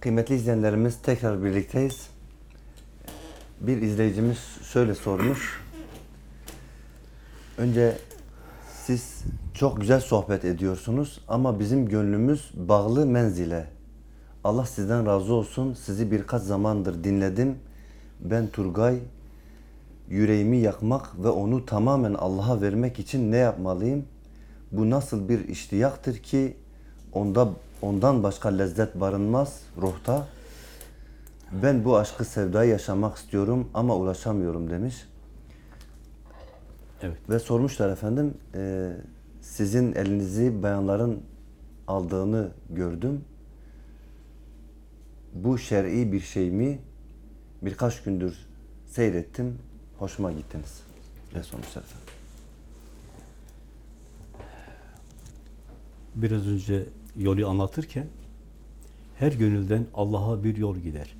Kıymetli izleyenlerimiz tekrar birlikteyiz. Bir izleyicimiz şöyle sormuş. Önce siz çok güzel sohbet ediyorsunuz ama bizim gönlümüz bağlı menzile. Allah sizden razı olsun. Sizi birkaç zamandır dinledim. Ben Turgay yüreğimi yakmak ve onu tamamen Allah'a vermek için ne yapmalıyım? Bu nasıl bir iştiyaktır ki onda ondan başka lezzet barınmaz ruhta. Ben bu aşkı sevdayı yaşamak istiyorum ama ulaşamıyorum demiş. Evet. Ve sormuşlar efendim, e, sizin elinizi bayanların aldığını gördüm. Bu şer'i bir şey mi? Birkaç gündür seyrettim, hoşuma gittiniz. Ve sormuşlar efendim. Biraz önce yolu anlatırken her gönülden Allah'a bir yol gider.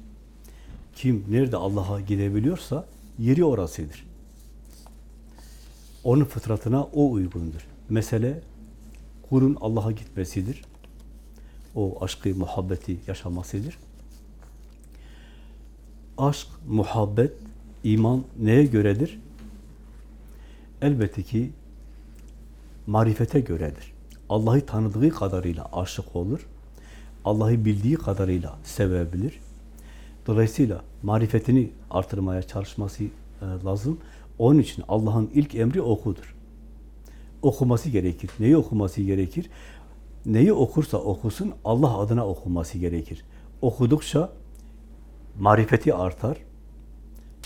Kim nerede Allah'a gidebiliyorsa yeri orasıdır. Onun fıtratına o uygundur. Mesele kulun Allah'a gitmesidir. O aşkı, muhabbeti yaşamasıdır. Aşk, muhabbet, iman neye göredir? Elbette ki marifete göredir. Allah'ı tanıdığı kadarıyla aşık olur. Allah'ı bildiği kadarıyla sevebilir. Dolayısıyla marifetini artırmaya çalışması e, lazım. Onun için Allah'ın ilk emri okudur. Okuması gerekir. Neyi okuması gerekir? Neyi okursa okusun Allah adına okuması gerekir. Okudukça marifeti artar.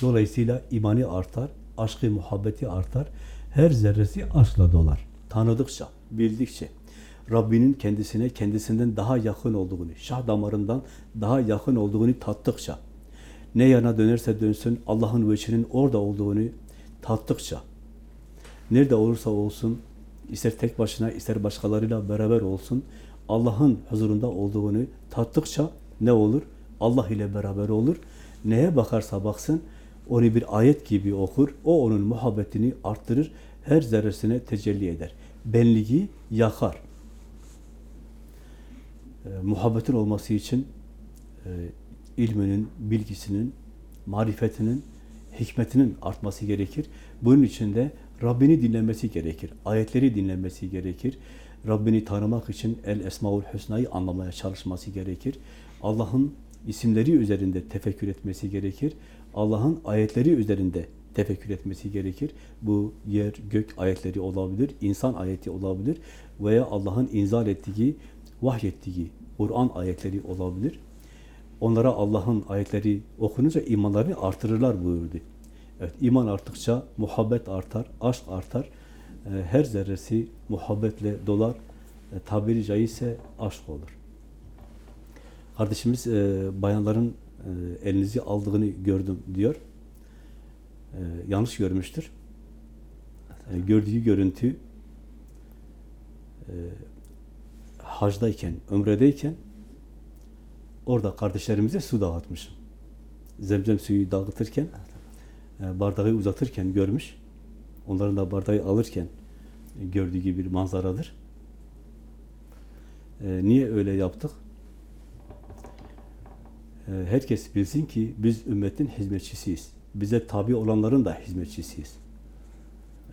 Dolayısıyla imani artar, aşkı, muhabbeti artar. Her zerresi aşkla dolar. Tanıdıkça, bildikçe, Rabbinin kendisine, kendisinden daha yakın olduğunu, şah damarından daha yakın olduğunu tattıkça, ne yana dönerse dönsün Allah'ın veçinin orada olduğunu tattıkça, nerede olursa olsun, ister tek başına, ister başkalarıyla beraber olsun, Allah'ın huzurunda olduğunu tattıkça ne olur? Allah ile beraber olur. Neye bakarsa baksın, onu bir ayet gibi okur, o onun muhabbetini arttırır, her zerresine tecelli eder. Benliği yakar. E, muhabbetin olması için e, ilminin, bilgisinin, marifetinin, hikmetinin artması gerekir. Bunun için de Rabbini dinlemesi gerekir. Ayetleri dinlemesi gerekir. Rabbini tanımak için El Esmaül Hüsna'yı anlamaya çalışması gerekir. Allah'ın isimleri üzerinde tefekkür etmesi gerekir. Allah'ın ayetleri üzerinde tefekkür etmesi gerekir. Bu yer, gök ayetleri olabilir, insan ayeti olabilir veya Allah'ın inzal ettiği, vahyettiği Kur'an ayetleri olabilir. Onlara Allah'ın ayetleri okununca imanlarını artırırlar buyurdu. Evet, iman arttıkça muhabbet artar, aşk artar. Ee, Her zerresi muhabbetle dolar. E, Tabiri caizse aşk olur. Kardeşimiz e, bayanların e, elinizi aldığını gördüm diyor. E, yanlış görmüştür. E, gördüğü görüntü e, hacdayken, ömredeyken orada kardeşlerimize su dağıtmışım. Zemzem suyu dağıtırken e, bardağı uzatırken görmüş. Onların da bardağı alırken e, gördüğü bir manzaradır. E, niye öyle yaptık? E, herkes bilsin ki biz ümmetin hizmetçisiyiz. Bize tabi olanların da hizmetçisiyiz.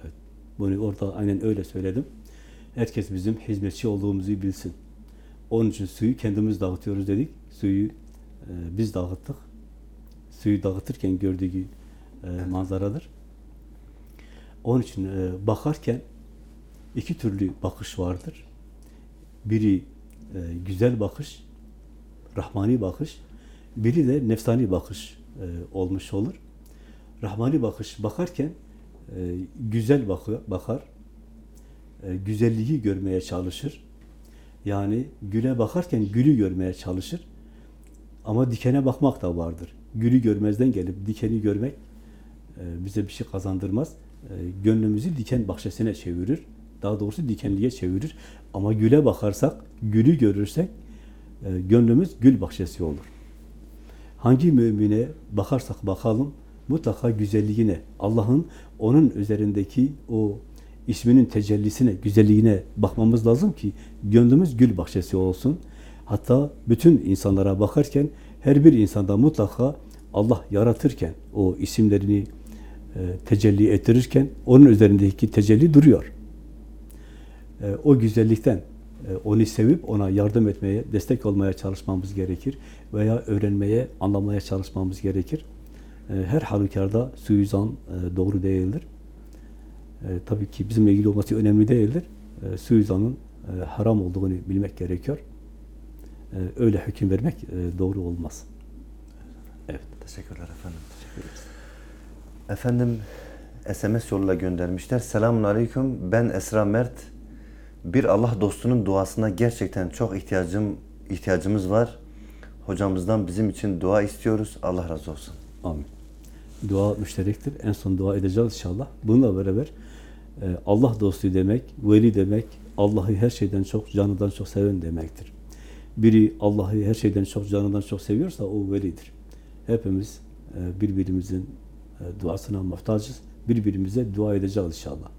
Evet, bunu orada aynen öyle söyledim. Herkes bizim hizmetçi olduğumuzu bilsin. Onun için suyu kendimiz dağıtıyoruz dedik. Suyu e, biz dağıttık. Suyu dağıtırken gördüğü e, manzaradır. Onun için e, bakarken iki türlü bakış vardır. Biri e, güzel bakış, rahmani bakış. Biri de nefsani bakış e, olmuş olur. Rahmani bakış bakarken e, güzel bakıyor, bakar. E, güzelliği görmeye çalışır. Yani güle bakarken gülü görmeye çalışır. Ama dikene bakmak da vardır. Gülü görmezden gelip dikeni görmek e, bize bir şey kazandırmaz. E, gönlümüzü diken bahçesine çevirir. Daha doğrusu dikenliğe çevirir. Ama güle bakarsak, gülü görürsek e, gönlümüz gül bahçesi olur. Hangi mümine bakarsak bakalım mutlaka güzelliğine, Allah'ın onun üzerindeki o isminin tecellisine, güzelliğine bakmamız lazım ki gönlümüz gül bahçesi olsun. Hatta bütün insanlara bakarken her bir insanda mutlaka Allah yaratırken o isimlerini e, tecelli ettirirken onun üzerindeki tecelli duruyor. E, o güzellikten e, onu sevip ona yardım etmeye, destek olmaya çalışmamız gerekir veya öğrenmeye, anlamaya çalışmamız gerekir. E, her halükarda suizan e, doğru değildir. E, tabii ki bizimle ilgili olması önemli değildir. Suizanın haram olduğunu bilmek gerekiyor. Öyle hüküm vermek doğru olmaz. Evet. Teşekkürler efendim. Efendim SMS yoluyla göndermişler. Selamun Aleyküm. Ben Esra Mert. Bir Allah dostunun duasına gerçekten çok ihtiyacım ihtiyacımız var. Hocamızdan bizim için dua istiyoruz. Allah razı olsun. Amin. Dua müşterektir. En son dua edeceğiz inşallah. Bununla beraber e, Allah dostu demek, veli demek, Allah'ı her şeyden çok, canından çok seven demektir. Biri Allah'ı her şeyden çok, canından çok seviyorsa o velidir. Hepimiz e, birbirimizin e, duasına muhtacız. Birbirimize dua edeceğiz inşallah.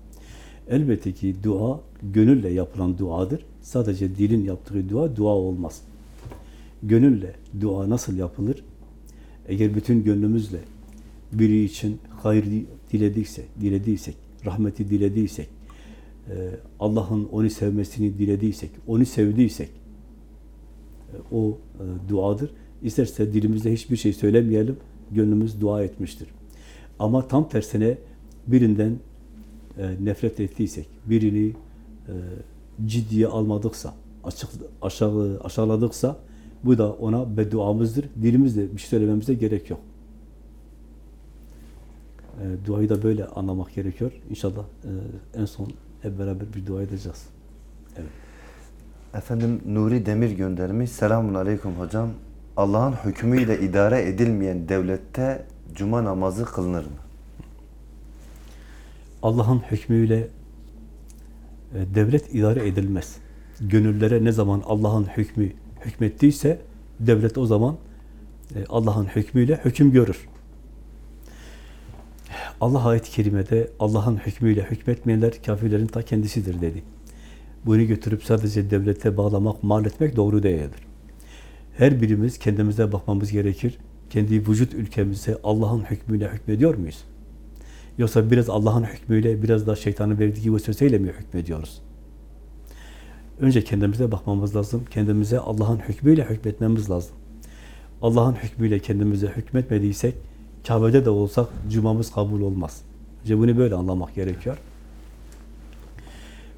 Elbette ki dua gönülle yapılan duadır. Sadece dilin yaptığı dua dua olmaz. Gönülle dua nasıl yapılır? Eğer bütün gönlümüzle biri için hayır dilediyse, dilediysek, rahmeti dilediysek, e, Allah'ın onu sevmesini dilediysek, onu sevdiysek, e, o e, duadır. İsterse dilimizde hiçbir şey söylemeyelim, gönlümüz dua etmiştir. Ama tam tersine birinden nefret ettiysek, birini ciddiye almadıksa, açık aşağı aşağıladıksa, bu da ona bedduamızdır. Dilimizde bir şey söylememize gerek yok. E, duayı da böyle anlamak gerekiyor. İnşallah e, en son hep beraber bir dua edeceğiz. Evet. Efendim Nuri Demir göndermiş. Selamun Aleyküm hocam. Allah'ın hükmüyle idare edilmeyen devlette cuma namazı kılınır mı? Allah'ın hükmüyle e, devlet idare edilmez. Gönüllere ne zaman Allah'ın hükmü hükmettiyse devlet o zaman e, Allah'ın hükmüyle hüküm görür. Allah ayet-i kerimede Allah'ın hükmüyle hükmetmeyenler kafirlerin ta kendisidir dedi. Bunu götürüp sadece devlete bağlamak, mal etmek doğru değildir. Her birimiz kendimize bakmamız gerekir. Kendi vücut ülkemize Allah'ın hükmüyle hükmediyor muyuz? Yoksa biraz Allah'ın hükmüyle, biraz da şeytanın verdiği vesveseyle mi hükmediyoruz? Önce kendimize bakmamız lazım. Kendimize Allah'ın hükmüyle hükmetmemiz lazım. Allah'ın hükmüyle kendimize hükmetmediysek, Kabe'de de olsak cumamız kabul olmaz. Önce bunu böyle anlamak gerekiyor.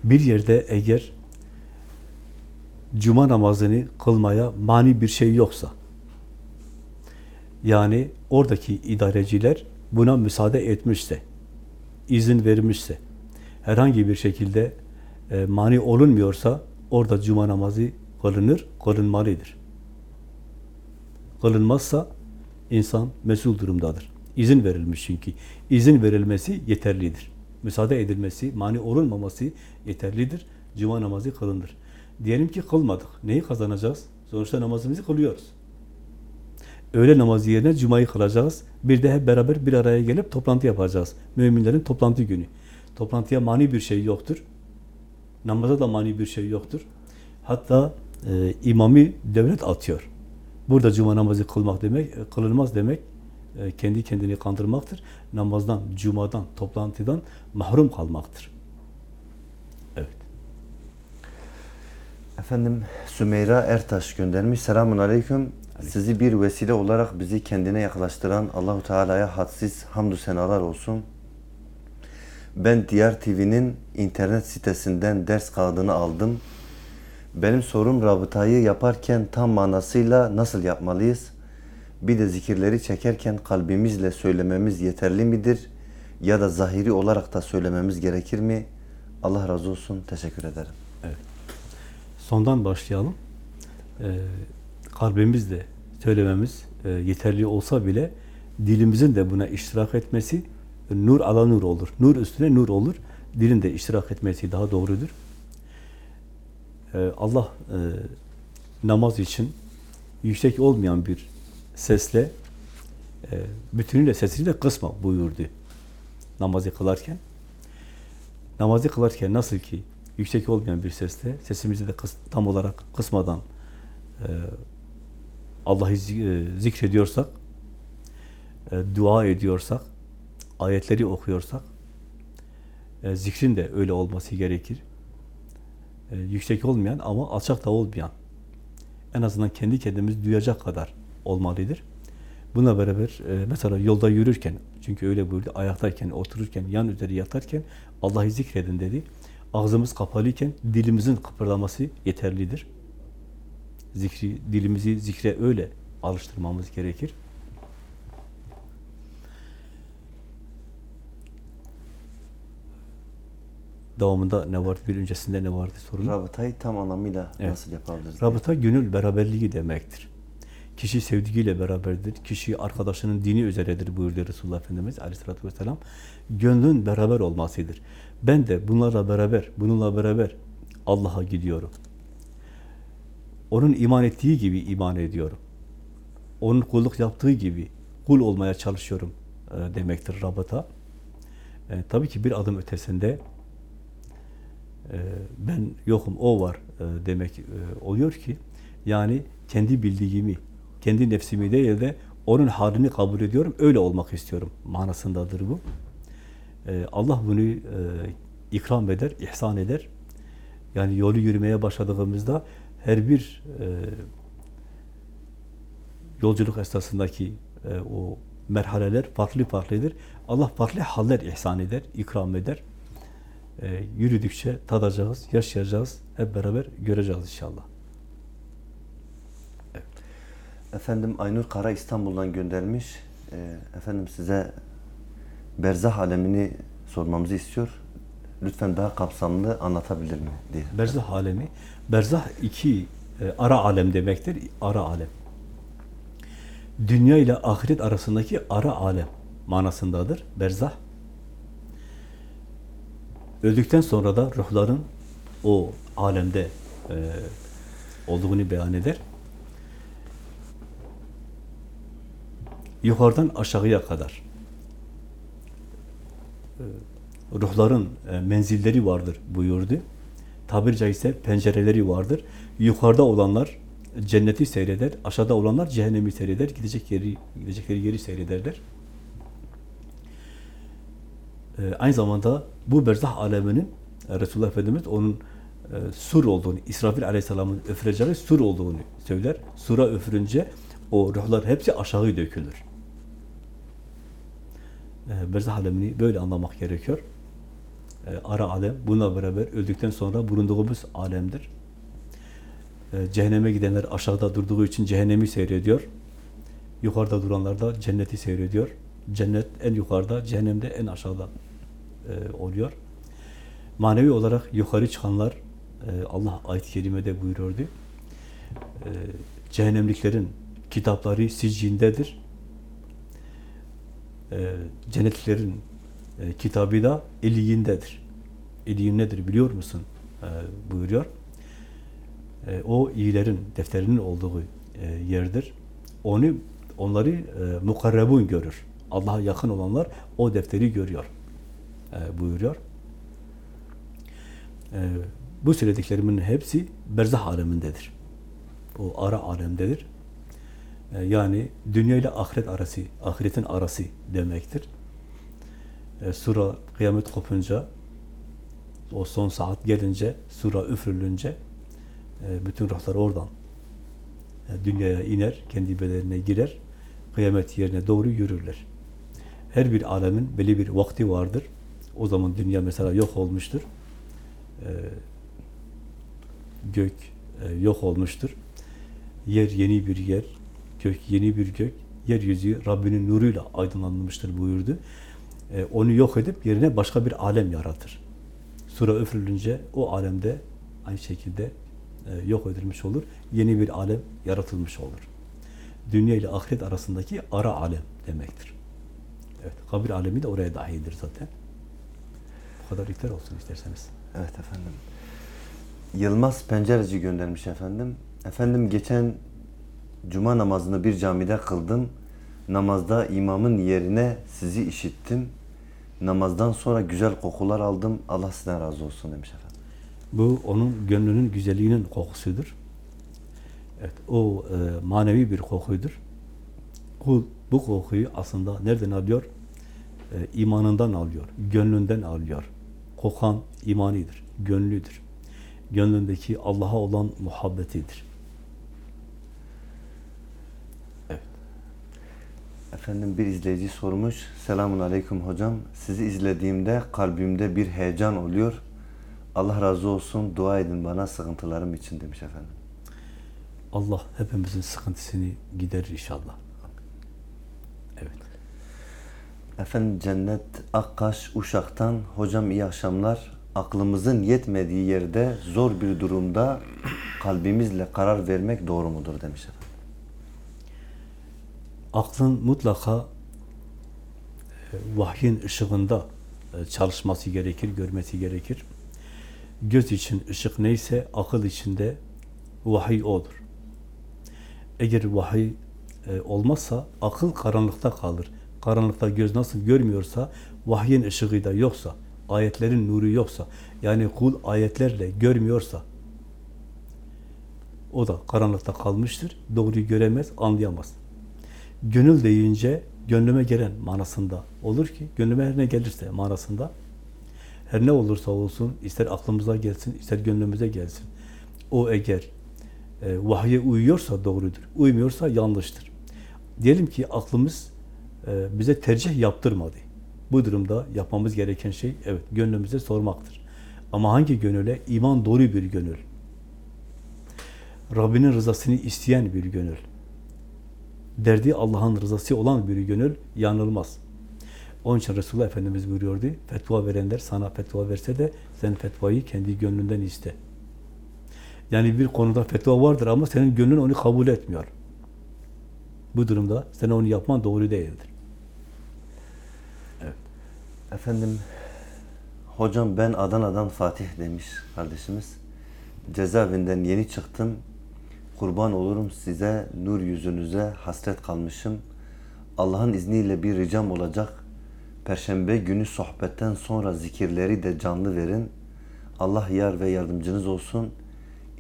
Bir yerde eğer cuma namazını kılmaya mani bir şey yoksa, yani oradaki idareciler buna müsaade etmişse, izin vermişse, herhangi bir şekilde e, mani olunmuyorsa, orada cuma namazı kılınır, kılınmalıdır. Kılınmazsa, insan mesul durumdadır. İzin verilmiş çünkü. İzin verilmesi yeterlidir. Müsaade edilmesi, mani olunmaması yeterlidir. Cuma namazı kılınır. Diyelim ki kılmadık. Neyi kazanacağız? Sonuçta namazımızı kılıyoruz. Öğle namazı yerine cumayı kılacağız. Bir de hep beraber bir araya gelip toplantı yapacağız. Müminlerin toplantı günü. Toplantıya mani bir şey yoktur. Namaza da mani bir şey yoktur. Hatta e, imamı devlet atıyor. Burada cuma namazı kılmak demek, e, kılınmaz demek e, kendi kendini kandırmaktır. Namazdan, cumadan, toplantıdan mahrum kalmaktır. Evet. Efendim Sümeyra Ertaş göndermiş. Selamun Aleyküm. Sizi bir vesile olarak bizi kendine yaklaştıran Allahu Teala'ya hadsiz hamdü senalar olsun. Ben Diyar TV'nin internet sitesinden ders kağıdını aldım. Benim sorum rabıtayı yaparken tam manasıyla nasıl yapmalıyız? Bir de zikirleri çekerken kalbimizle söylememiz yeterli midir? Ya da zahiri olarak da söylememiz gerekir mi? Allah razı olsun. Teşekkür ederim. Evet. Sondan başlayalım. Ee, kalbimizle söylememiz e, yeterli olsa bile dilimizin de buna iştirak etmesi nur ala nur olur. Nur üstüne nur olur. Dilin de iştirak etmesi daha doğrudur. Ee, Allah e, namaz için yüksek olmayan bir sesle e, bütünüyle sesini de kısma buyurdu namazı kılarken. Namazı kılarken nasıl ki yüksek olmayan bir sesle sesimizi de tam olarak kısmadan e, Allah'ı zi- zikrediyorsak, dua ediyorsak, ayetleri okuyorsak, zikrin de öyle olması gerekir. E, yüksek olmayan ama alçak da olmayan, en azından kendi kendimiz duyacak kadar olmalıdır. Buna beraber e, mesela yolda yürürken, çünkü öyle buyurdu, ayaktayken, otururken, yan üzeri yatarken Allah'ı zikredin dedi. Ağzımız kapalıyken dilimizin kıpırdaması yeterlidir. Zikri, dilimizi zikre öyle alıştırmamız gerekir. Devamında ne vardı, bir öncesinde ne vardı sorun? Rabıtayı tam anlamıyla Evet. nasıl yapabiliriz? Rabıta gönül beraberliği demektir. Kişi sevdiğiyle beraberdir. Kişi arkadaşının dini üzeredir buyurdu Resulullah Efendimiz aleyhissalatü vesselam. Gönlün beraber olmasıdır. Ben de bunlarla beraber, bununla beraber Allah'a gidiyorum. Onun iman ettiği gibi iman ediyorum. Onun kulluk yaptığı gibi kul olmaya çalışıyorum e, demektir rabıta. E, tabii ki bir adım ötesinde ben yokum, o var e, demek e, oluyor ki yani kendi bildiğimi, kendi nefsimi değil de onun halini kabul ediyorum, öyle olmak istiyorum manasındadır bu. E, Allah bunu e, ikram eder, ihsan eder. Yani yolu yürümeye başladığımızda her bir yolculuk esnasındaki o merhaleler farklı farklıdır. Allah farklı haller ihsan eder, ikram eder. E, yürüdükçe tadacağız, yaşayacağız, hep beraber göreceğiz inşallah. Efendim Aynur Kara İstanbul'dan göndermiş. Ee, efendim size berzah alemini sormamızı istiyor. Lütfen daha kapsamlı anlatabilir mi diye. Berzah alemi, berzah iki e, ara alem demektir, ara alem. Dünya ile ahiret arasındaki ara alem manasındadır, berzah. Öldükten sonra da ruhların o alemde e, olduğunu beyan eder. Yukarıdan aşağıya kadar e, ruhların e, menzilleri vardır buyurdu. Tabiri caizse pencereleri vardır. Yukarıda olanlar cenneti seyreder, aşağıda olanlar cehennemi seyreder, gidecek yeri, gidecekleri yeri seyrederler. E, aynı zamanda bu berzah aleminin e, Resulullah Efendimiz onun e, sur olduğunu, İsrafil Aleyhisselam'ın üfüreceği sur olduğunu söyler. Sura üfürünce o ruhlar hepsi aşağı dökülür. E, berzah alemini böyle anlamak gerekiyor. E, ara alem, bununla beraber öldükten sonra bulunduğumuz alemdir. E, cehenneme gidenler aşağıda durduğu için cehennemi seyrediyor. Yukarıda duranlar da cenneti seyrediyor. Cennet en yukarıda, cehennemde en aşağıda e, oluyor. Manevi olarak yukarı çıkanlar e, Allah ayet-i kerimede buyuruyordu. E, cehennemliklerin kitapları siccindedir. E, cennetliklerin e, kitabı da eliyindedir. Eliyin nedir biliyor musun? E, buyuruyor. E, o iyilerin defterinin olduğu e, yerdir. Onu onları e, mukarrebun görür. Allah'a yakın olanlar o defteri görüyor. E, buyuruyor. E, bu söylediklerimin hepsi berzah alemindedir. O ara alemdedir. E, yani dünya ile ahiret arası, ahiretin arası demektir. E, sura kıyamet kopunca, o son saat gelince, sura üfürülünce e, bütün ruhlar oradan e, dünyaya iner, kendi bedenine girer, kıyamet yerine doğru yürürler. Her bir alemin belli bir vakti vardır. O zaman dünya mesela yok olmuştur. E, gök e, yok olmuştur. Yer yeni bir yer, gök yeni bir gök, yeryüzü Rabbinin nuruyla aydınlanmıştır buyurdu. E, onu yok edip yerine başka bir alem yaratır. Sura üfürülünce o alemde aynı şekilde e, yok edilmiş olur. Yeni bir alem yaratılmış olur. Dünya ile ahiret arasındaki ara alem demektir. Evet, kabir alemi de oraya dahildir zaten. Bu kadar yeter olsun isterseniz. Evet efendim. Yılmaz Pencereci göndermiş efendim. Efendim geçen cuma namazını bir camide kıldım. Namazda imamın yerine sizi işittim. Namazdan sonra güzel kokular aldım. Allah sizden razı olsun demiş efendim. Bu onun gönlünün güzelliğinin kokusudur. Evet, o e, manevi bir kokuydur. Kul bu kokuyu aslında nereden alıyor? E, imanından alıyor, gönlünden alıyor. Kokan imanidir, gönlüdür. Gönlündeki Allah'a olan muhabbetidir. Efendim bir izleyici sormuş. Selamun aleyküm hocam. Sizi izlediğimde kalbimde bir heyecan oluyor. Allah razı olsun. Dua edin bana sıkıntılarım için demiş efendim. Allah hepimizin sıkıntısını giderir inşallah. Evet. Efendim Cennet Akkaş Uşak'tan hocam iyi akşamlar. Aklımızın yetmediği yerde zor bir durumda kalbimizle karar vermek doğru mudur demiş efendim. Aklın mutlaka e, vahyin ışığında e, çalışması gerekir, görmesi gerekir. Göz için ışık neyse akıl içinde vahiy odur. Eğer vahiy e, olmazsa akıl karanlıkta kalır. Karanlıkta göz nasıl görmüyorsa, vahyin ışığı da yoksa, ayetlerin nuru yoksa, yani kul ayetlerle görmüyorsa, o da karanlıkta kalmıştır. Doğruyu göremez, anlayamaz. Gönül deyince gönlüme gelen manasında olur ki, gönlüme her ne gelirse manasında, her ne olursa olsun, ister aklımıza gelsin, ister gönlümüze gelsin. O eğer e, vahye uyuyorsa doğrudur, uymuyorsa yanlıştır. Diyelim ki aklımız e, bize tercih yaptırmadı. Bu durumda yapmamız gereken şey, evet, gönlümüze sormaktır. Ama hangi gönüle? İman doğru bir gönül. Rabbinin rızasını isteyen bir gönül. Derdi Allah'ın rızası olan bir gönül yanılmaz. Onun için Resulullah Efendimiz buyuruyordu, fetva verenler sana fetva verse de sen fetvayı kendi gönlünden iste. Yani bir konuda fetva vardır ama senin gönlün onu kabul etmiyor. Bu durumda sen onu yapman doğru değildir. Evet. Efendim hocam ben Adana'dan Fatih demiş kardeşimiz. Cezaevinden yeni çıktım. Kurban olurum size, nur yüzünüze hasret kalmışım. Allah'ın izniyle bir ricam olacak. Perşembe günü sohbetten sonra zikirleri de canlı verin. Allah yar ve yardımcınız olsun.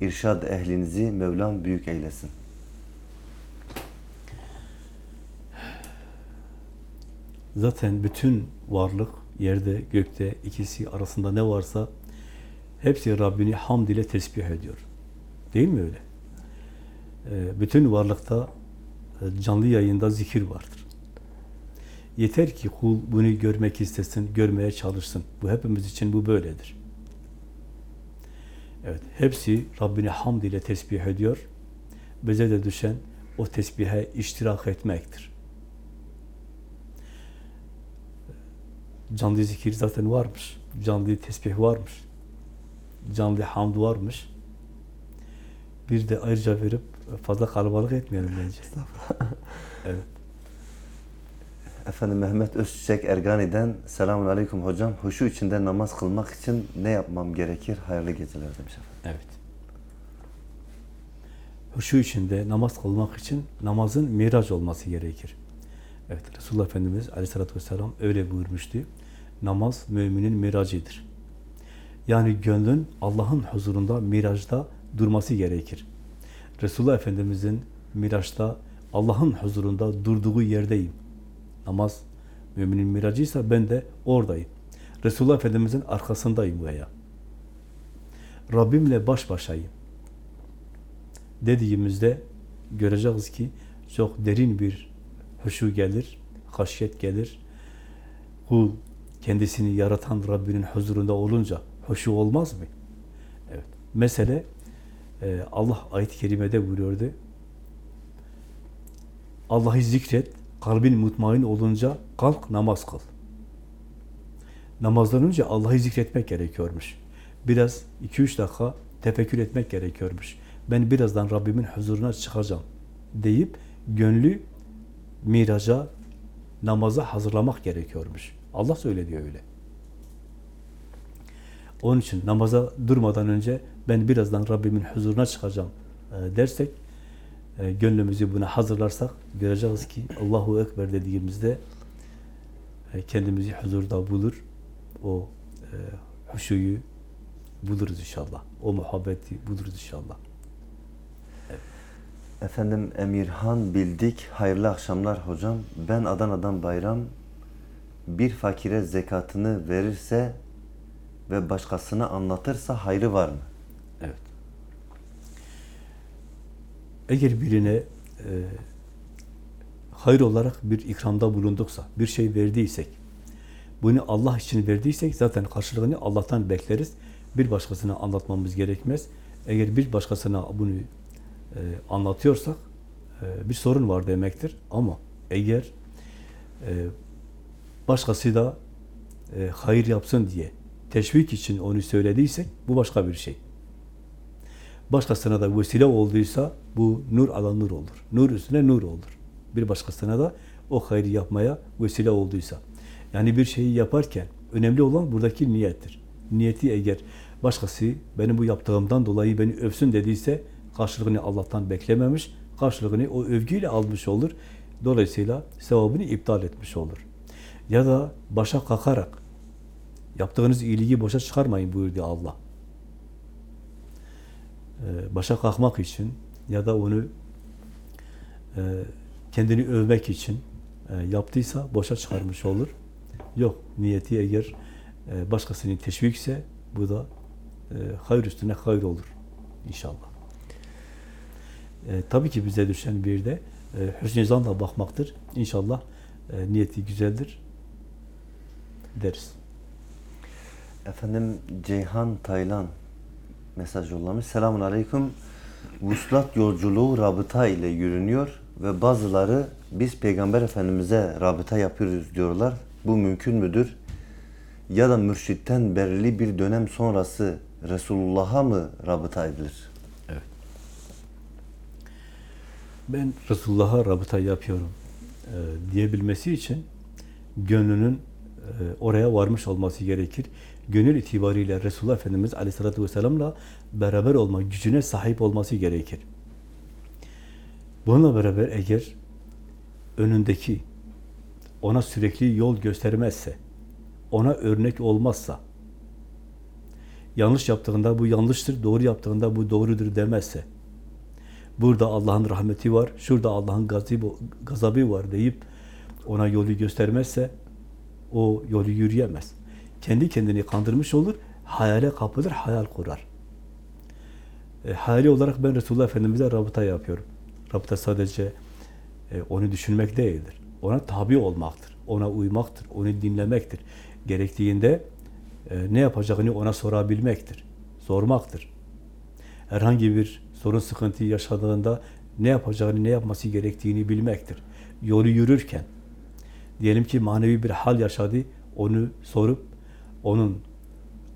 İrşad ehlinizi Mevlam büyük eylesin. Zaten bütün varlık yerde, gökte ikisi arasında ne varsa hepsi Rabbini hamd ile tesbih ediyor. Değil mi öyle? Ee, bütün varlıkta e, canlı yayında zikir vardır. Yeter ki kul bunu görmek istesin, görmeye çalışsın. Bu hepimiz için bu böyledir. Evet, hepsi Rabbini hamd ile tesbih ediyor. Bize de düşen o tesbihe iştirak etmektir. Canlı zikir zaten varmış. Canlı tesbih varmış. Canlı hamd varmış. Bir de ayrıca verip fazla kalabalık etmeyelim bence. evet. Efendim Mehmet Özçiçek Ergani'den Selamun Aleyküm hocam. Huşu içinde namaz kılmak için ne yapmam gerekir? Hayırlı geceler demiş efendim. Evet. Huşu içinde namaz kılmak için namazın miraç olması gerekir. Evet, Resulullah Efendimiz Aleyhisselatü Vesselam öyle buyurmuştu. Namaz müminin miracıdır. Yani gönlün Allah'ın huzurunda, mirajda durması gerekir. Resulullah Efendimizin miraçta Allah'ın huzurunda durduğu yerdeyim. Namaz müminin miracıysa ben de oradayım. Resulullah Efendimizin arkasındayım veya. Rabbimle baş başayım. Dediğimizde göreceğiz ki çok derin bir huşu gelir, haşyet gelir. Kul kendisini yaratan Rabbinin huzurunda olunca huşu olmaz mı? Evet. Mesele e, Allah ayet-i kerimede buyuruyordu. Allah'ı zikret, kalbin mutmain olunca kalk namaz kıl. Namazdan önce Allah'ı zikretmek gerekiyormuş. Biraz 2-3 dakika tefekkür etmek gerekiyormuş. Ben birazdan Rabbimin huzuruna çıkacağım deyip gönlü miraca, namaza hazırlamak gerekiyormuş. Allah söyledi öyle. Onun için namaza durmadan önce ben birazdan Rabbimin huzuruna çıkacağım e, dersek, e, gönlümüzü buna hazırlarsak göreceğiz ki Allahu Ekber dediğimizde e, kendimizi huzurda bulur. O huşuyu buluruz inşallah. O muhabbeti buluruz inşallah. Efendim Emirhan Bildik, hayırlı akşamlar hocam. Ben Adana'dan Bayram. Bir fakire zekatını verirse ve başkasına anlatırsa hayrı var mı? Evet. Eğer birine e, hayır olarak bir ikramda bulunduksa, bir şey verdiysek, bunu Allah için verdiysek zaten karşılığını Allah'tan bekleriz. Bir başkasına anlatmamız gerekmez. Eğer bir başkasına bunu e, anlatıyorsak e, bir sorun var demektir. Ama eğer e, başkası da hayır yapsın diye teşvik için onu söylediysek bu başka bir şey. Başkasına da vesile olduysa bu nur ala nur olur. Nur üstüne nur olur. Bir başkasına da o hayrı yapmaya vesile olduysa. Yani bir şeyi yaparken önemli olan buradaki niyettir. Niyeti eğer başkası benim bu yaptığımdan dolayı beni övsün dediyse karşılığını Allah'tan beklememiş, karşılığını o övgüyle almış olur. Dolayısıyla sevabını iptal etmiş olur. Ya da başa kalkarak yaptığınız iyiliği boşa çıkarmayın buyurdu Allah. Ee, başa kalkmak için ya da onu e, kendini övmek için e, yaptıysa boşa çıkarmış olur. Yok, niyeti eğer e, başkasının teşvikse bu da e, hayır üstüne hayır olur inşallah. E, tabii ki bize düşen bir de e, hüsnü zanla bakmaktır. İnşallah e, niyeti güzeldir deriz. Efendim Ceyhan Taylan mesaj yollamış. Selamun Aleyküm. Vuslat yolculuğu rabıta ile yürünüyor ve bazıları biz Peygamber Efendimiz'e rabıta yapıyoruz diyorlar. Bu mümkün müdür? Ya da mürşitten belirli bir dönem sonrası Resulullah'a mı rabıta edilir? Ben Resulullah'a rabıta yapıyorum e, diyebilmesi için gönlünün e, oraya varmış olması gerekir. Gönül itibariyle Resulullah Efendimiz Aleyhisselatü Vesselam'la beraber olma gücüne sahip olması gerekir. Bununla beraber eğer önündeki ona sürekli yol göstermezse, ona örnek olmazsa, yanlış yaptığında bu yanlıştır, doğru yaptığında bu doğrudur demezse, burada Allah'ın rahmeti var, şurada Allah'ın gazabı, var deyip ona yolu göstermezse o yolu yürüyemez. Kendi kendini kandırmış olur, hayale kapılır, hayal kurar. E, hayali olarak ben Resulullah Efendimiz'e rabıta yapıyorum. Rabıta sadece e, onu düşünmek değildir. Ona tabi olmaktır, ona uymaktır, onu dinlemektir. Gerektiğinde e, ne yapacağını ona sorabilmektir, sormaktır. Herhangi bir sorun sıkıntı yaşadığında ne yapacağını, ne yapması gerektiğini bilmektir. Yolu yürürken, diyelim ki manevi bir hal yaşadı, onu sorup, onun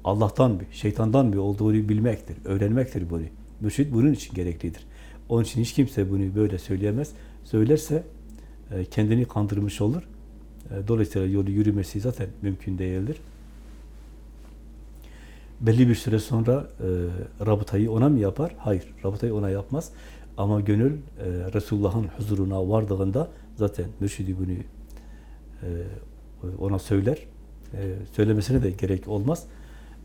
Allah'tan mı, şeytandan mı olduğunu bilmektir, öğrenmektir bunu. Mürşid bunun için gereklidir. Onun için hiç kimse bunu böyle söyleyemez. Söylerse e, kendini kandırmış olur. E, Dolayısıyla yolu yürümesi zaten mümkün değildir. Belli bir süre sonra e, rabıtayı ona mı yapar? Hayır, rabıtayı ona yapmaz. Ama gönül e, Resulullah'ın huzuruna vardığında zaten mürşidi bunu e, ona söyler. E, söylemesine de gerek olmaz.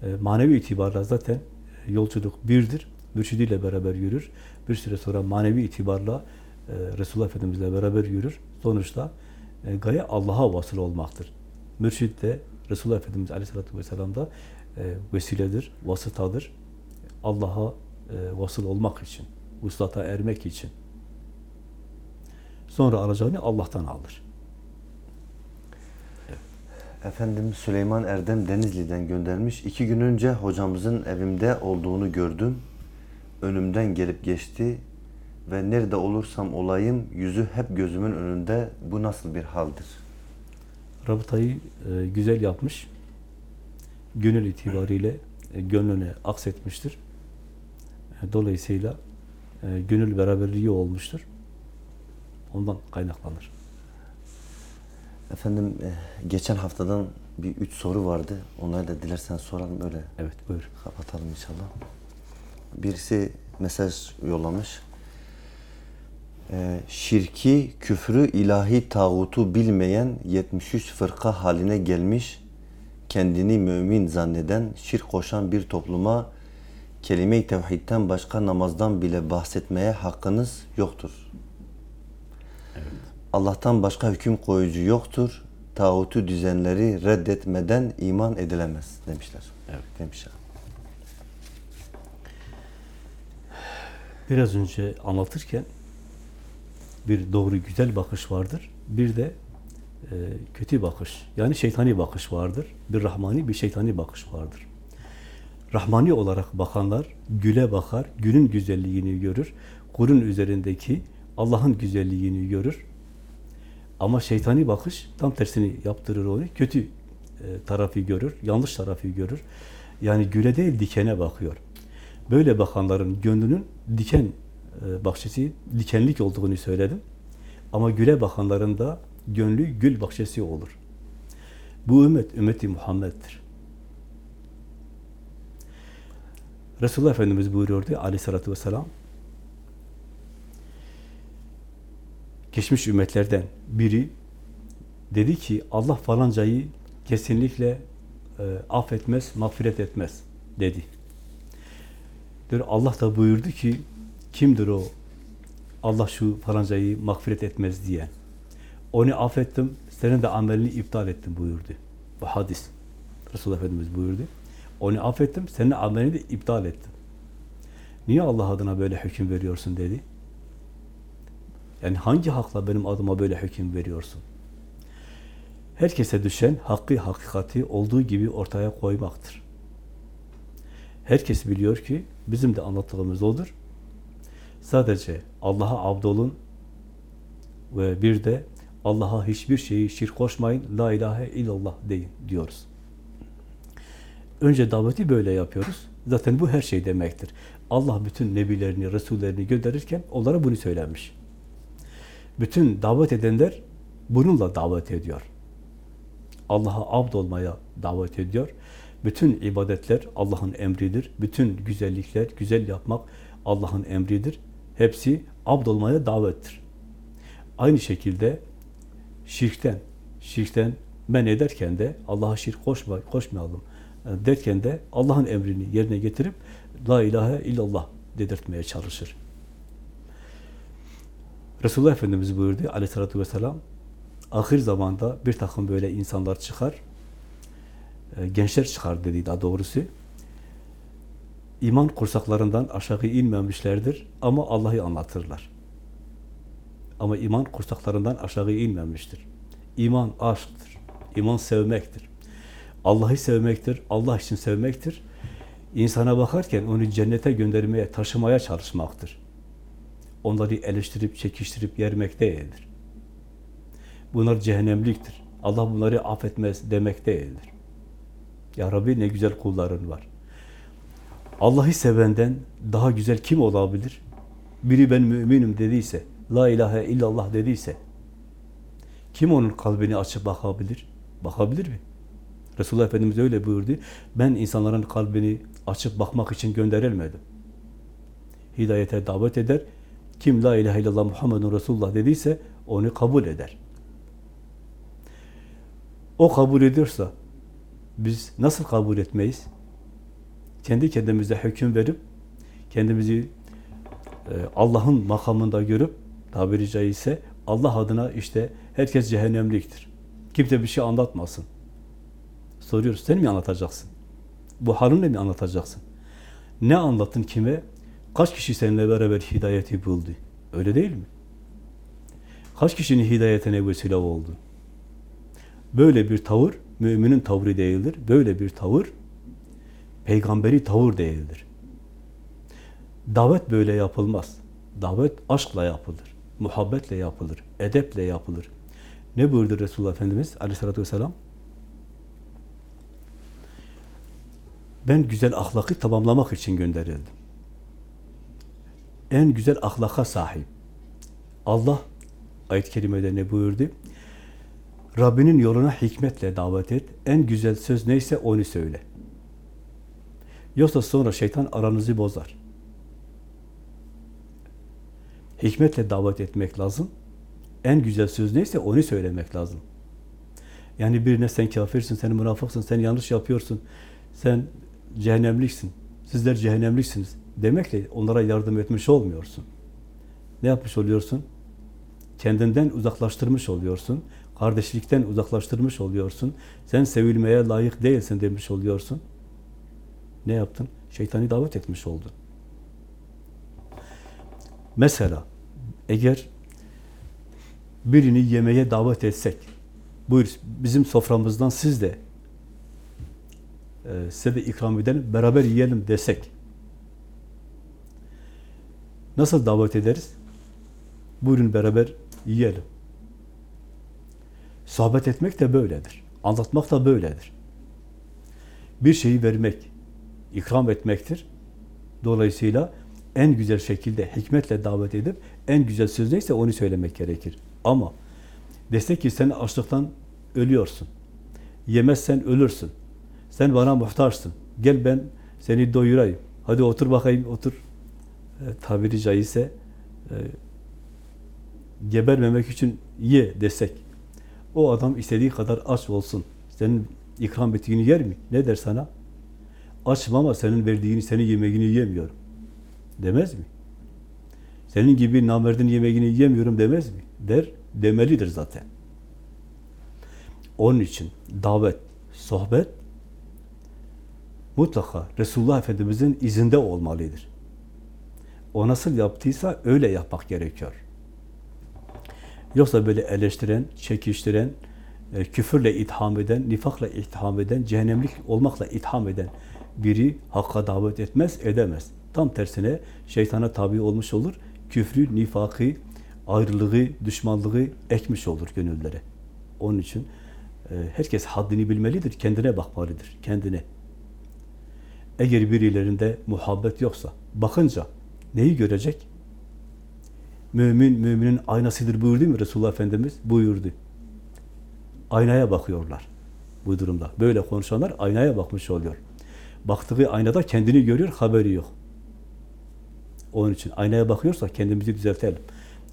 E, manevi itibarla zaten yolculuk birdir. Mürşidiyle beraber yürür. Bir süre sonra manevi itibarla e, Resulullah Efendimizle beraber yürür. Sonuçta e, gaye Allah'a vasıl olmaktır. Mürşid de Resulullah Efendimiz Aleyhisselatü Vesselam da e, vesiledir, vasıtadır. Allah'a e, vasıl olmak için, uslata ermek için. Sonra alacağını Allah'tan alır. Efendim Süleyman Erdem Denizli'den göndermiş. İki gün önce hocamızın evimde olduğunu gördüm. Önümden gelip geçti ve nerede olursam olayım yüzü hep gözümün önünde. Bu nasıl bir haldir? Rabıtayı e, güzel yapmış. Gönül itibariyle e, gönlüne aksetmiştir. E, dolayısıyla e, gönül beraberliği olmuştur. Ondan kaynaklanır. Efendim geçen haftadan bir üç soru vardı. Onları da dilersen soralım öyle Evet, buyur. kapatalım inşallah. Birisi mesaj yollamış. Şirki, küfrü, ilahi tağutu bilmeyen 73 fırka haline gelmiş, kendini mümin zanneden, şirk koşan bir topluma kelime-i tevhidden başka namazdan bile bahsetmeye hakkınız yoktur. Allah'tan başka hüküm koyucu yoktur. Tağutu düzenleri reddetmeden iman edilemez demişler. Evet. Demişler. Biraz önce anlatırken bir doğru güzel bakış vardır. Bir de kötü bakış. Yani şeytani bakış vardır. Bir rahmani bir şeytani bakış vardır. Rahmani olarak bakanlar güle bakar, gülün güzelliğini görür. Kulun üzerindeki Allah'ın güzelliğini görür. Ama şeytani bakış tam tersini yaptırır onu. Kötü e, tarafı görür, yanlış tarafı görür. Yani güle değil dikene bakıyor. Böyle bakanların gönlünün diken e, bahçesi, dikenlik olduğunu söyledim. Ama güle bakanların da gönlü gül bahçesi olur. Bu ümmet, ümmeti Muhammed'dir. Resulullah Efendimiz buyuruyordu aleyhissalatü vesselam, geçmiş ümmetlerden biri dedi ki Allah falancayı kesinlikle e, affetmez, mağfiret etmez dedi. Diyor, Allah da buyurdu ki kimdir o Allah şu falancayı mağfiret etmez diyen. Onu affettim, senin de amelini iptal ettim buyurdu. Bu hadis. Resulullah Efendimiz buyurdu. Onu affettim, senin amelini de iptal ettim. Niye Allah adına böyle hüküm veriyorsun dedi. Yani hangi hakla benim adıma böyle hüküm veriyorsun? Herkese düşen hakkı, hakikati olduğu gibi ortaya koymaktır. Herkes biliyor ki bizim de anlattığımız odur. Sadece Allah'a abdolun ve bir de Allah'a hiçbir şeyi şirk koşmayın, la ilahe illallah deyin diyoruz. Önce daveti böyle yapıyoruz. Zaten bu her şey demektir. Allah bütün nebilerini, resullerini gönderirken onlara bunu söylemiş. Bütün davet edenler bununla davet ediyor. Allah'a abd olmaya davet ediyor. Bütün ibadetler Allah'ın emridir. Bütün güzellikler, güzel yapmak Allah'ın emridir. Hepsi abd olmaya davettir. Aynı şekilde şirkten, şirkten men ederken de Allah'a şirk koşma, koşmayalım derken de Allah'ın emrini yerine getirip La ilahe illallah dedirtmeye çalışır. Resulullah Efendimiz buyurdu aleyhissalatü vesselam ahir zamanda bir takım böyle insanlar çıkar gençler çıkar dedi daha doğrusu. İman kursaklarından aşağı inmemişlerdir ama Allah'ı anlatırlar. Ama iman kursaklarından aşağı inmemiştir. İman aşktır. İman sevmektir. Allah'ı sevmektir. Allah için sevmektir. İnsana bakarken onu cennete göndermeye, taşımaya çalışmaktır. Onları eleştirip, çekiştirip yermek değildir. Bunlar cehennemliktir. Allah bunları affetmez demek değildir. Ya Rabbi ne güzel kulların var. Allah'ı sevenden daha güzel kim olabilir? Biri ben müminim dediyse, la ilahe illallah dediyse, kim onun kalbini açıp bakabilir? Bakabilir mi? Resulullah Efendimiz öyle buyurdu. Ben insanların kalbini açıp bakmak için gönderilmedim. Hidayete davet eder. Kim la ilahe illallah Muhammedun Resulullah dediyse onu kabul eder. O kabul ediyorsa biz nasıl kabul etmeyiz? Kendi kendimize hüküm verip kendimizi e, Allah'ın makamında görüp tabiri caizse Allah adına işte herkes cehennemliktir. Kimse bir şey anlatmasın. Soruyoruz, sen mi anlatacaksın? Bu halini mi anlatacaksın? Ne anlattın kime? Kaç kişi seninle beraber hidayeti buldu? Öyle değil mi? Kaç kişinin hidayetine vesile oldu? Böyle bir tavır, müminin tavrı değildir. Böyle bir tavır, peygamberi tavır değildir. Davet böyle yapılmaz. Davet aşkla yapılır, muhabbetle yapılır, edeple yapılır. Ne buyurdu Resulullah Efendimiz aleyhissalatü vesselam? Ben güzel ahlakı tamamlamak için gönderildim. En güzel ahlaka sahip. Allah ayet-i kerimede ne buyurdu? Rabbinin yoluna hikmetle davet et. En güzel söz neyse onu söyle. Yoksa sonra şeytan aranızı bozar. Hikmetle davet etmek lazım. En güzel söz neyse onu söylemek lazım. Yani birine sen kafirsin, sen münafıksın, sen yanlış yapıyorsun, sen cehennemliksin, sizler cehennemliksiniz demekle onlara yardım etmiş olmuyorsun. Ne yapmış oluyorsun? Kendinden uzaklaştırmış oluyorsun. Kardeşlikten uzaklaştırmış oluyorsun. Sen sevilmeye layık değilsin demiş oluyorsun. Ne yaptın? Şeytani davet etmiş oldun. Mesela eğer birini yemeğe davet etsek, buyur bizim soframızdan siz de e, size de ikram edelim, beraber yiyelim desek, nasıl davet ederiz? Buyurun beraber yiyelim. Sohbet etmek de böyledir. Anlatmak da böyledir. Bir şeyi vermek, ikram etmektir. Dolayısıyla en güzel şekilde hikmetle davet edip en güzel söz neyse onu söylemek gerekir. Ama destek ki sen açlıktan ölüyorsun. Yemezsen ölürsün. Sen bana muhtaçsın. Gel ben seni doyurayım. Hadi otur bakayım otur. E, tabiri caizse e, gebermemek için ye desek. O adam istediği kadar aç olsun. Senin ikram ettiğini yer mi? Ne der sana? Açım ama senin verdiğini, senin yemeğini yemiyorum. Demez mi? Senin gibi namerdin yemeğini yemiyorum demez mi? Der, demelidir zaten. Onun için davet, sohbet mutlaka Resulullah Efendimiz'in izinde olmalıdır. O nasıl yaptıysa öyle yapmak gerekiyor. Yoksa böyle eleştiren, çekiştiren, e, küfürle itham eden, nifakla itham eden, cehennemlik olmakla itham eden biri hakka davet etmez, edemez. Tam tersine şeytana tabi olmuş olur, küfrü, nifakı, ayrılığı, düşmanlığı ekmiş olur gönüllere. Onun için e, herkes haddini bilmelidir, kendine bakmalıdır, kendine. Eğer birilerinde muhabbet yoksa, bakınca neyi görecek? Mümin, müminin aynasıdır buyurdu mu Resulullah Efendimiz? Buyurdu. Aynaya bakıyorlar bu durumda. Böyle konuşanlar aynaya bakmış oluyor. Baktığı aynada kendini görüyor, haberi yok. Onun için aynaya bakıyorsa kendimizi düzeltelim.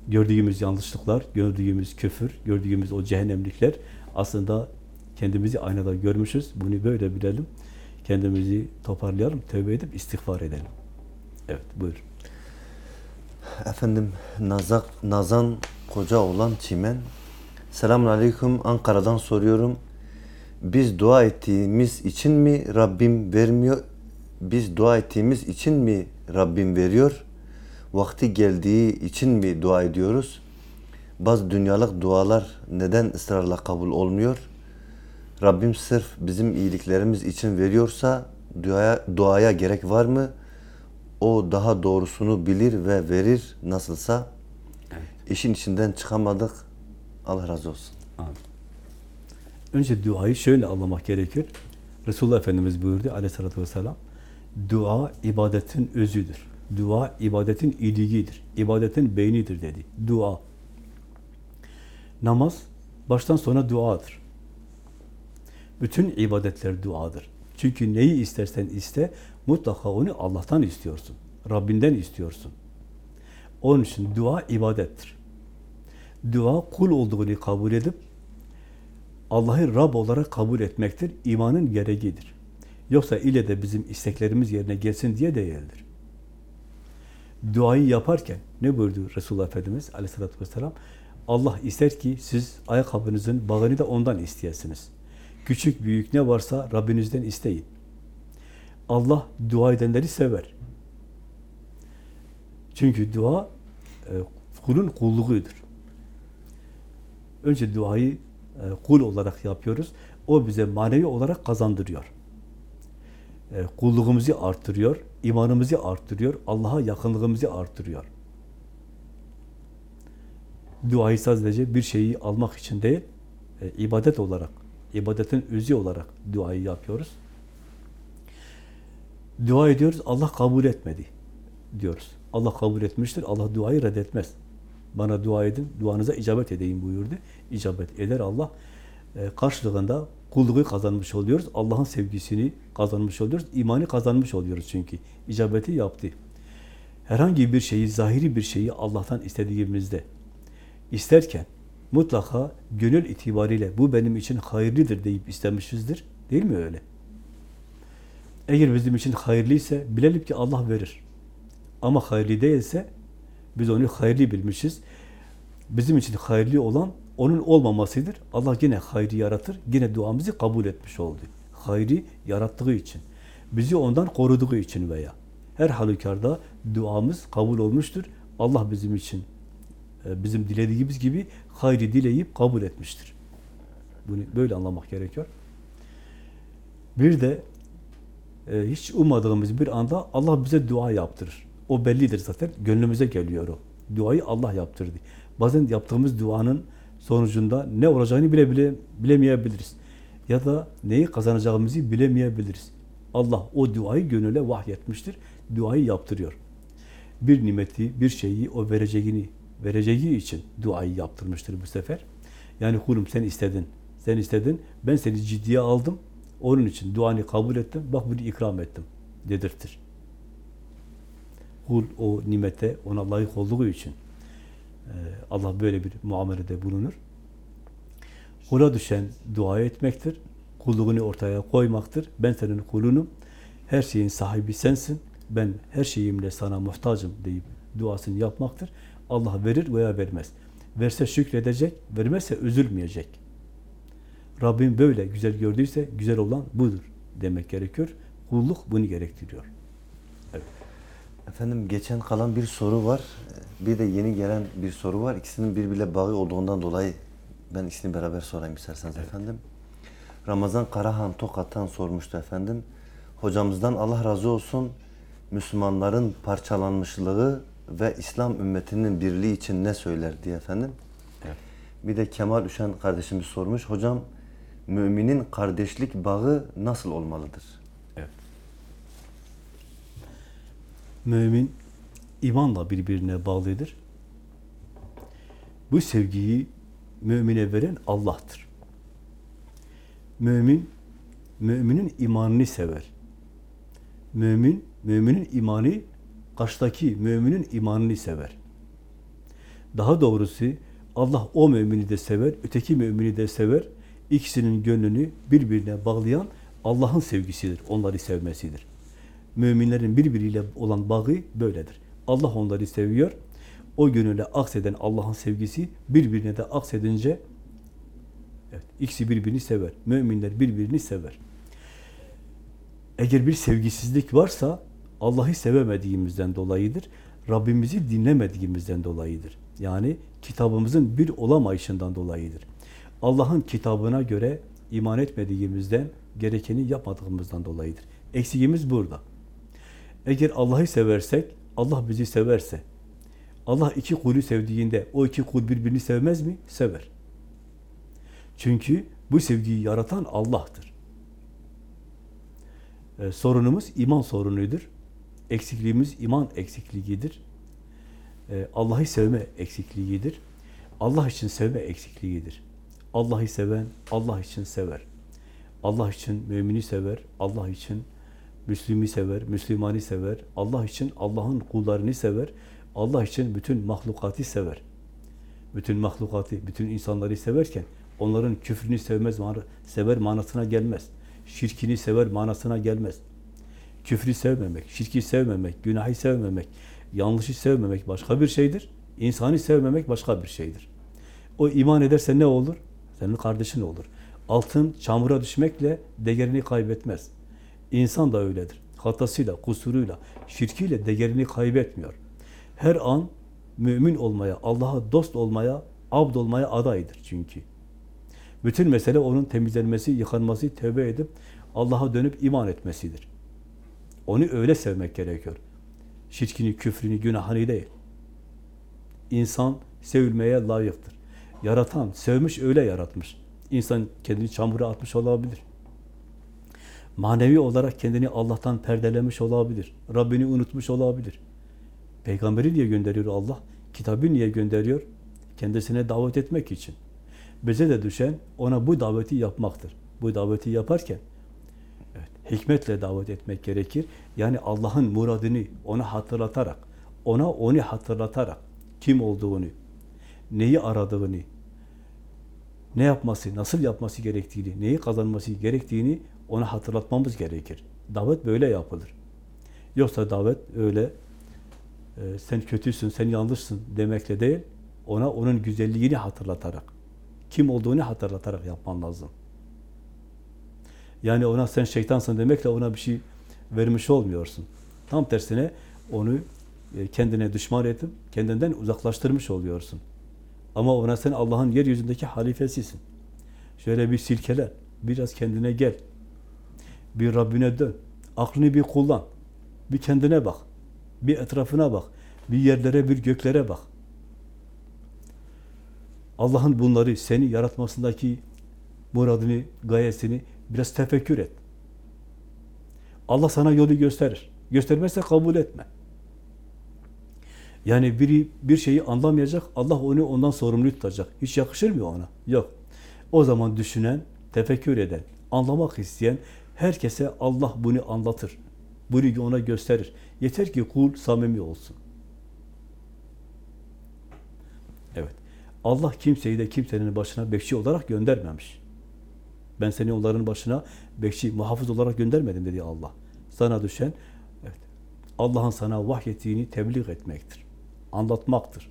Gördüğümüz yanlışlıklar, gördüğümüz küfür, gördüğümüz o cehennemlikler aslında kendimizi aynada görmüşüz. Bunu böyle bilelim. Kendimizi toparlayalım, tövbe edip istiğfar edelim. Evet, buyur. Efendim Nazak, Nazan Koca olan Çimen. Selamun Aleyküm. Ankara'dan soruyorum. Biz dua ettiğimiz için mi Rabbim vermiyor? Biz dua ettiğimiz için mi Rabbim veriyor? Vakti geldiği için mi dua ediyoruz? Bazı dünyalık dualar neden ısrarla kabul olmuyor? Rabbim sırf bizim iyiliklerimiz için veriyorsa duaya, duaya gerek var mı? O daha doğrusunu bilir ve verir nasılsa. İşin içinden çıkamadık. Allah razı olsun. Amin. Önce duayı şöyle anlamak gerekir. Resulullah Efendimiz buyurdu aleyhissalatü vesselam. Dua ibadetin özüdür. Dua ibadetin iliğidir. İbadetin beynidir dedi. Dua. Namaz baştan sona duadır. Bütün ibadetler duadır. Çünkü neyi istersen iste, mutlaka onu Allah'tan istiyorsun. Rabbinden istiyorsun. Onun için dua ibadettir. Dua kul olduğunu kabul edip Allah'ı Rab olarak kabul etmektir. İmanın gereğidir. Yoksa ile de bizim isteklerimiz yerine gelsin diye değildir. Duayı yaparken ne buyurdu Resulullah Efendimiz aleyhissalatü vesselam? Allah ister ki siz ayakkabınızın bağını da ondan isteyesiniz. Küçük büyük ne varsa Rabbinizden isteyin. Allah dua edenleri sever. Çünkü dua e, kulun kulluğudur. Önce duayı e, kul olarak yapıyoruz. O bize manevi olarak kazandırıyor. E, kulluğumuzu artırıyor, imanımızı artırıyor, Allah'a yakınlığımızı artırıyor. Duayı sadece bir şeyi almak için değil, e, ibadet olarak, ibadetin özü olarak duayı yapıyoruz. Dua ediyoruz, Allah kabul etmedi diyoruz. Allah kabul etmiştir, Allah duayı reddetmez. Bana dua edin, duanıza icabet edeyim buyurdu. İcabet eder Allah. E, karşılığında kulluğu kazanmış oluyoruz. Allah'ın sevgisini kazanmış oluyoruz. imanı kazanmış oluyoruz çünkü. icabeti yaptı. Herhangi bir şeyi, zahiri bir şeyi Allah'tan istediğimizde isterken mutlaka gönül itibariyle bu benim için hayırlıdır deyip istemişizdir. Değil mi öyle? Eğer bizim için hayırlıysa bilelim ki Allah verir. Ama hayırlı değilse biz onu hayırlı bilmişiz. Bizim için hayırlı olan onun olmamasıdır. Allah yine hayrı yaratır. Yine duamızı kabul etmiş oldu. Hayrı yarattığı için. Bizi ondan koruduğu için veya her halükarda duamız kabul olmuştur. Allah bizim için e, bizim dilediğimiz gibi hayrı dileyip kabul etmiştir. Bunu böyle anlamak gerekiyor. Bir de e, hiç ummadığımız bir anda Allah bize dua yaptırır. O bellidir zaten. Gönlümüze geliyor o. Duayı Allah yaptırdı. Bazen yaptığımız duanın sonucunda ne olacağını bile, bile bilemeyebiliriz. Ya da neyi kazanacağımızı bilemeyebiliriz. Allah o duayı gönüle vahyetmiştir. Duayı yaptırıyor. Bir nimeti, bir şeyi o vereceğini vereceği için duayı yaptırmıştır bu sefer. Yani kulum sen istedin. Sen istedin. Ben seni ciddiye aldım. Onun için duanı kabul ettim. Bak bunu ikram ettim. Dedirtir. Kul o nimete ona layık olduğu için Allah böyle bir muamelede bulunur. Kula düşen dua etmektir. Kulluğunu ortaya koymaktır. Ben senin kulunum. Her şeyin sahibi sensin. Ben her şeyimle sana muhtacım deyip duasını yapmaktır. Allah verir veya vermez. Verse şükredecek, vermezse üzülmeyecek. Rabbim böyle güzel gördüyse güzel olan budur demek gerekiyor. Kulluk bunu gerektiriyor. Efendim geçen kalan bir soru var. Bir de yeni gelen bir soru var. İkisinin birbiriyle bağı olduğundan dolayı ben ikisini beraber sorayım isterseniz efendim. Ramazan Karahan Tokat'tan sormuştu efendim. Hocamızdan Allah razı olsun Müslümanların parçalanmışlığı ve İslam ümmetinin birliği için ne söyler diye efendim. Evet. Bir de Kemal Üşen kardeşimiz sormuş. Hocam müminin kardeşlik bağı nasıl olmalıdır? Evet. Mümin imanla birbirine bağlıdır. Bu sevgiyi mümine veren Allah'tır. Mümin, müminin imanını sever. Mümin, müminin imanı karşıdaki müminin imanını sever. Daha doğrusu Allah o mümini de sever, öteki mümini de sever. İkisinin gönlünü birbirine bağlayan Allah'ın sevgisidir, onları sevmesidir. Müminlerin birbiriyle olan bağı böyledir. Allah onları seviyor. O gönüle akseden Allah'ın sevgisi birbirine de aksedince evet, ikisi birbirini sever. Müminler birbirini sever. Eğer bir sevgisizlik varsa Allah'ı sevemediğimizden dolayıdır. Rabbimizi dinlemediğimizden dolayıdır. Yani kitabımızın bir olamayışından dolayıdır. Allah'ın kitabına göre iman etmediğimizden, gerekeni yapmadığımızdan dolayıdır. Eksiğimiz burada. Eğer Allah'ı seversek, Allah bizi severse, Allah iki kulü sevdiğinde o iki kul birbirini sevmez mi? Sever. Çünkü bu sevgiyi yaratan Allah'tır. Ee, sorunumuz iman sorunudur. Eksikliğimiz iman eksikliğidir. Ee, Allah'ı sevme eksikliğidir. Allah için sevme eksikliğidir. Allah'ı seven Allah için sever. Allah için mümini sever. Allah için Müslüm'i sever, Müslümanı sever. Allah için Allah'ın kullarını sever. Allah için bütün mahlukatı sever. Bütün mahlukatı, bütün insanları severken onların küfrünü sevmez, sever manasına gelmez. Şirkini sever manasına gelmez. Küfrü sevmemek, şirki sevmemek, günahı sevmemek, yanlışı sevmemek başka bir şeydir. İnsanı sevmemek başka bir şeydir. O iman ederse ne olur? Senin kardeşin olur. Altın çamura düşmekle değerini kaybetmez. İnsan da öyledir. Hatasıyla, kusuruyla, şirkiyle değerini kaybetmiyor. Her an mümin olmaya, Allah'a dost olmaya, abd olmaya adaydır çünkü. Bütün mesele onun temizlenmesi, yıkanması, tövbe edip Allah'a dönüp iman etmesidir. Onu öyle sevmek gerekiyor. Şirkini, küfrünü, günahını değil. İnsan sevilmeye layıktır. Yaratan, sevmiş öyle yaratmış. İnsan kendini çamura atmış olabilir. Manevi olarak kendini Allah'tan perdelemiş olabilir. Rabbini unutmuş olabilir. Peygamberi niye gönderiyor Allah? Kitabı niye gönderiyor? Kendisine davet etmek için. Bize de düşen ona bu daveti yapmaktır. Bu daveti yaparken evet, hikmetle davet etmek gerekir. Yani Allah'ın muradını ona hatırlatarak, ona onu hatırlatarak kim olduğunu, neyi aradığını, ne yapması, nasıl yapması gerektiğini, neyi kazanması gerektiğini ona hatırlatmamız gerekir. Davet böyle yapılır. Yoksa davet öyle e, sen kötüsün, sen yanlışsın demekle değil, ona onun güzelliğini hatırlatarak, kim olduğunu hatırlatarak yapman lazım. Yani ona sen şeytansın demekle ona bir şey vermiş olmuyorsun. Tam tersine onu e, kendine düşman edip kendinden uzaklaştırmış oluyorsun. Ama ona sen Allah'ın yeryüzündeki halifesisin. Şöyle bir silkelen, biraz kendine gel. Bir Rabbine dön. Aklını bir kullan. Bir kendine bak. Bir etrafına bak. Bir yerlere, bir göklere bak. Allah'ın bunları seni yaratmasındaki muradını, gayesini biraz tefekkür et. Allah sana yolu gösterir. Göstermezse kabul etme. Yani biri bir şeyi anlamayacak, Allah onu ondan sorumlu tutacak. Hiç yakışır mı ona? Yok. O zaman düşünen, tefekkür eden, anlamak isteyen herkese Allah bunu anlatır. Bunu ona gösterir. Yeter ki kul samimi olsun. Evet. Allah kimseyi de kimsenin başına bekçi olarak göndermemiş. Ben seni onların başına bekçi, muhafız olarak göndermedim dedi Allah. Sana düşen evet, Allah'ın sana vahyettiğini tebliğ etmektir. Anlatmaktır.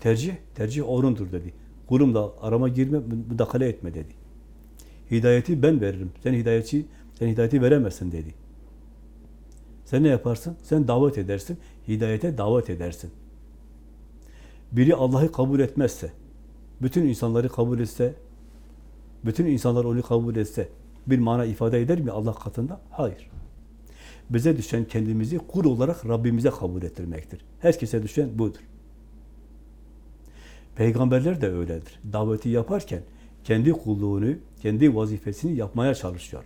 Tercih, tercih onundur dedi. Kulum da arama girme, müdahale etme dedi. Hidayeti ben veririm. Sen hidayeti, sen hidayeti veremezsin dedi. Sen ne yaparsın? Sen davet edersin. Hidayete davet edersin. Biri Allah'ı kabul etmezse, bütün insanları kabul etse, bütün insanlar onu kabul etse bir mana ifade eder mi Allah katında? Hayır. Bize düşen kendimizi kul olarak Rabbimize kabul ettirmektir. Herkese düşen budur. Peygamberler de öyledir. Daveti yaparken kendi kulluğunu, kendi vazifesini yapmaya çalışıyor.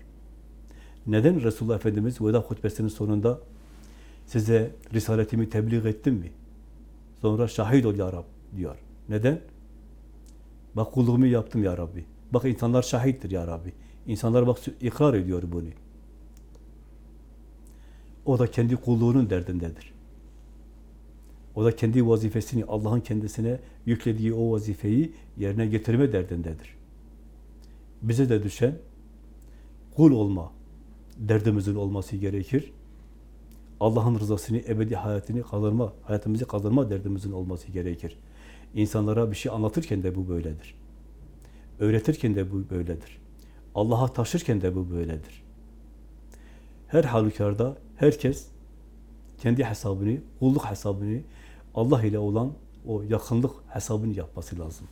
Neden Resulullah Efendimiz veda hutbesinin sonunda size risaletimi tebliğ ettim mi? Sonra şahit ol ya Rab diyor. Neden? Bak kulluğumu yaptım ya Rabbi. Bak insanlar şahittir ya Rabbi. İnsanlar bak ikrar ediyor bunu. O da kendi kulluğunun derdindedir. O da kendi vazifesini, Allah'ın kendisine yüklediği o vazifeyi yerine getirme derdindedir. Bize de düşen kul olma derdimizin olması gerekir. Allah'ın rızasını, ebedi hayatını kazanma, hayatımızı kazanma derdimizin olması gerekir. İnsanlara bir şey anlatırken de bu böyledir. Öğretirken de bu böyledir. Allah'a taşırken de bu böyledir. Her halükarda herkes kendi hesabını, kulluk hesabını, Allah ile olan o yakınlık hesabını yapması lazım.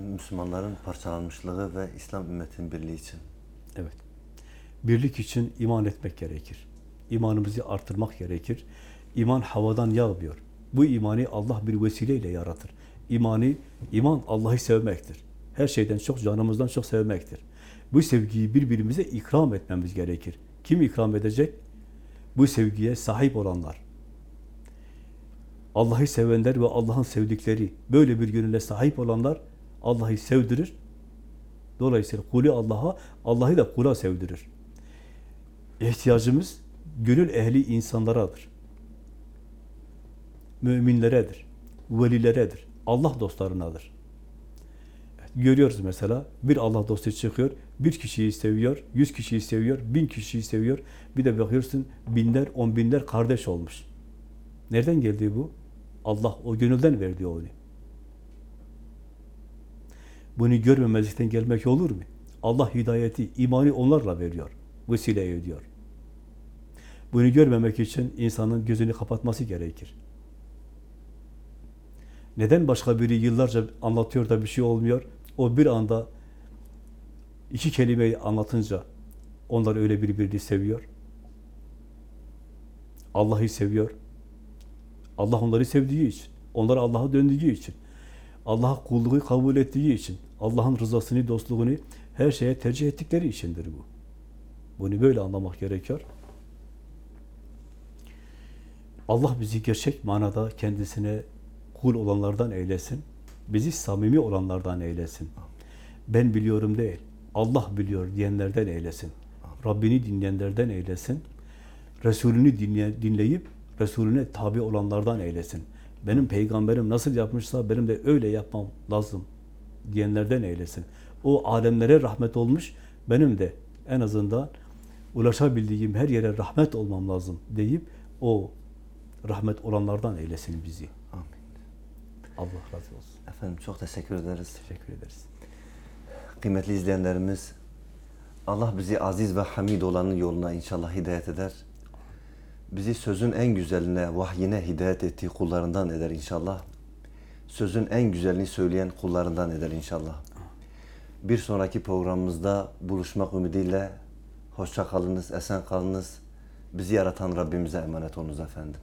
Müslümanların parçalanmışlığı ve İslam ümmetinin birliği için. Evet. Birlik için iman etmek gerekir. İmanımızı artırmak gerekir. İman havadan yağmıyor. Bu imanı Allah bir vesileyle yaratır. İmanı, iman Allah'ı sevmektir. Her şeyden çok, canımızdan çok sevmektir. Bu sevgiyi birbirimize ikram etmemiz gerekir. Kim ikram edecek? Bu sevgiye sahip olanlar. Allah'ı sevenler ve Allah'ın sevdikleri, böyle bir gönüle sahip olanlar Allah'ı sevdirir. Dolayısıyla kulü Allah'a, Allah'ı da kula sevdirir. İhtiyacımız gönül ehli insanlaradır. Müminleredir. Velileredir. Allah dostlarınadır. Görüyoruz mesela bir Allah dostu çıkıyor, bir kişiyi seviyor, yüz kişiyi seviyor, bin kişiyi seviyor. Bir de bakıyorsun binler, on binler kardeş olmuş. Nereden geldi bu? Allah o gönülden verdi onu. Bunu görmemezlikten gelmek olur mu? Allah hidayeti, imanı onlarla veriyor. Vesile ediyor. Bunu görmemek için insanın gözünü kapatması gerekir. Neden başka biri yıllarca anlatıyor da bir şey olmuyor? O bir anda iki kelimeyi anlatınca onlar öyle birbirini seviyor. Allah'ı seviyor. Allah onları sevdiği için, onları Allah'a döndüğü için, Allah'a kulluğu kabul ettiği için, Allah'ın rızasını, dostluğunu her şeye tercih ettikleri içindir bu. Bunu böyle anlamak gerekiyor. Allah bizi gerçek manada kendisine kul olanlardan eylesin. Bizi samimi olanlardan eylesin. Ben biliyorum değil, Allah biliyor diyenlerden eylesin. Rabbini dinleyenlerden eylesin. Resulünü dinley dinleyip Resulüne tabi olanlardan eylesin. Benim peygamberim nasıl yapmışsa benim de öyle yapmam lazım diyenlerden eylesin. O alemlere rahmet olmuş, benim de en azından ulaşabildiğim her yere rahmet olmam lazım deyip o rahmet olanlardan eylesin bizi. Amin. Allah razı olsun. Efendim çok teşekkür ederiz. Teşekkür ederiz. Kıymetli izleyenlerimiz, Allah bizi aziz ve hamid olanın yoluna inşallah hidayet eder. Bizi sözün en güzeline, vahyine hidayet ettiği kullarından eder inşallah. Sözün en güzelini söyleyen kullarından eder inşallah. Bir sonraki programımızda buluşmak ümidiyle hoşça kalınız, esen kalınız. Bizi yaratan Rabbimize emanet olunuz efendim.